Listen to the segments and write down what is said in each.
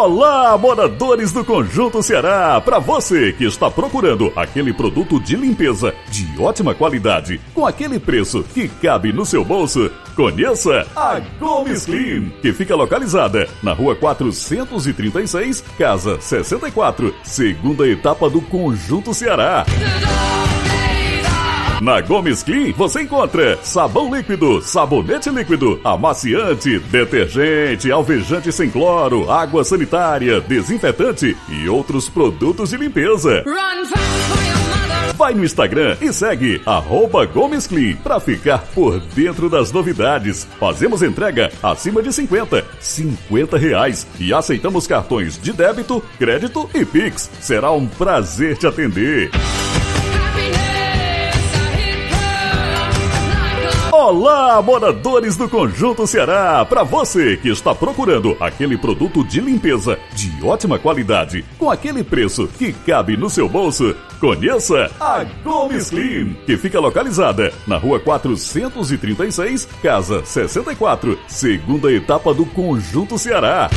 Olá, moradores do Conjunto Ceará! Para você que está procurando aquele produto de limpeza de ótima qualidade, com aquele preço que cabe no seu bolso, conheça a Gomes Clean, que fica localizada na rua 436, casa 64, segunda etapa do Conjunto Ceará. Na Gomes Clean você encontra sabão líquido, sabonete líquido, amaciante, detergente, alvejante sem cloro, água sanitária, desinfetante e outros produtos de limpeza. Vai no Instagram e segue arroba Gomes Clean para ficar por dentro das novidades. Fazemos entrega acima de 50, 50 reais e aceitamos cartões de débito, crédito e Pix. Será um prazer te atender. Olá, moradores do Conjunto Ceará! Para você que está procurando aquele produto de limpeza de ótima qualidade, com aquele preço que cabe no seu bolso, conheça a Gomes Clean, que fica localizada na rua 436, casa 64, segunda etapa do Conjunto Ceará.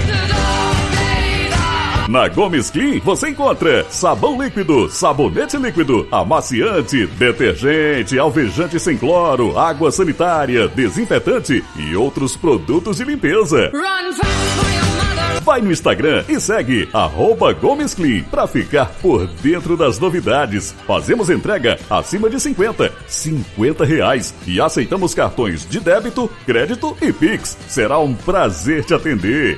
Na Gomes Clean você encontra sabão líquido, sabonete líquido, amaciante, detergente, alvejante sem cloro, água sanitária, desinfetante e outros produtos de limpeza. Vai no Instagram e segue arroba Gomes Clean para ficar por dentro das novidades. Fazemos entrega acima de 50, 50 reais e aceitamos cartões de débito, crédito e Pix. Será um prazer te atender.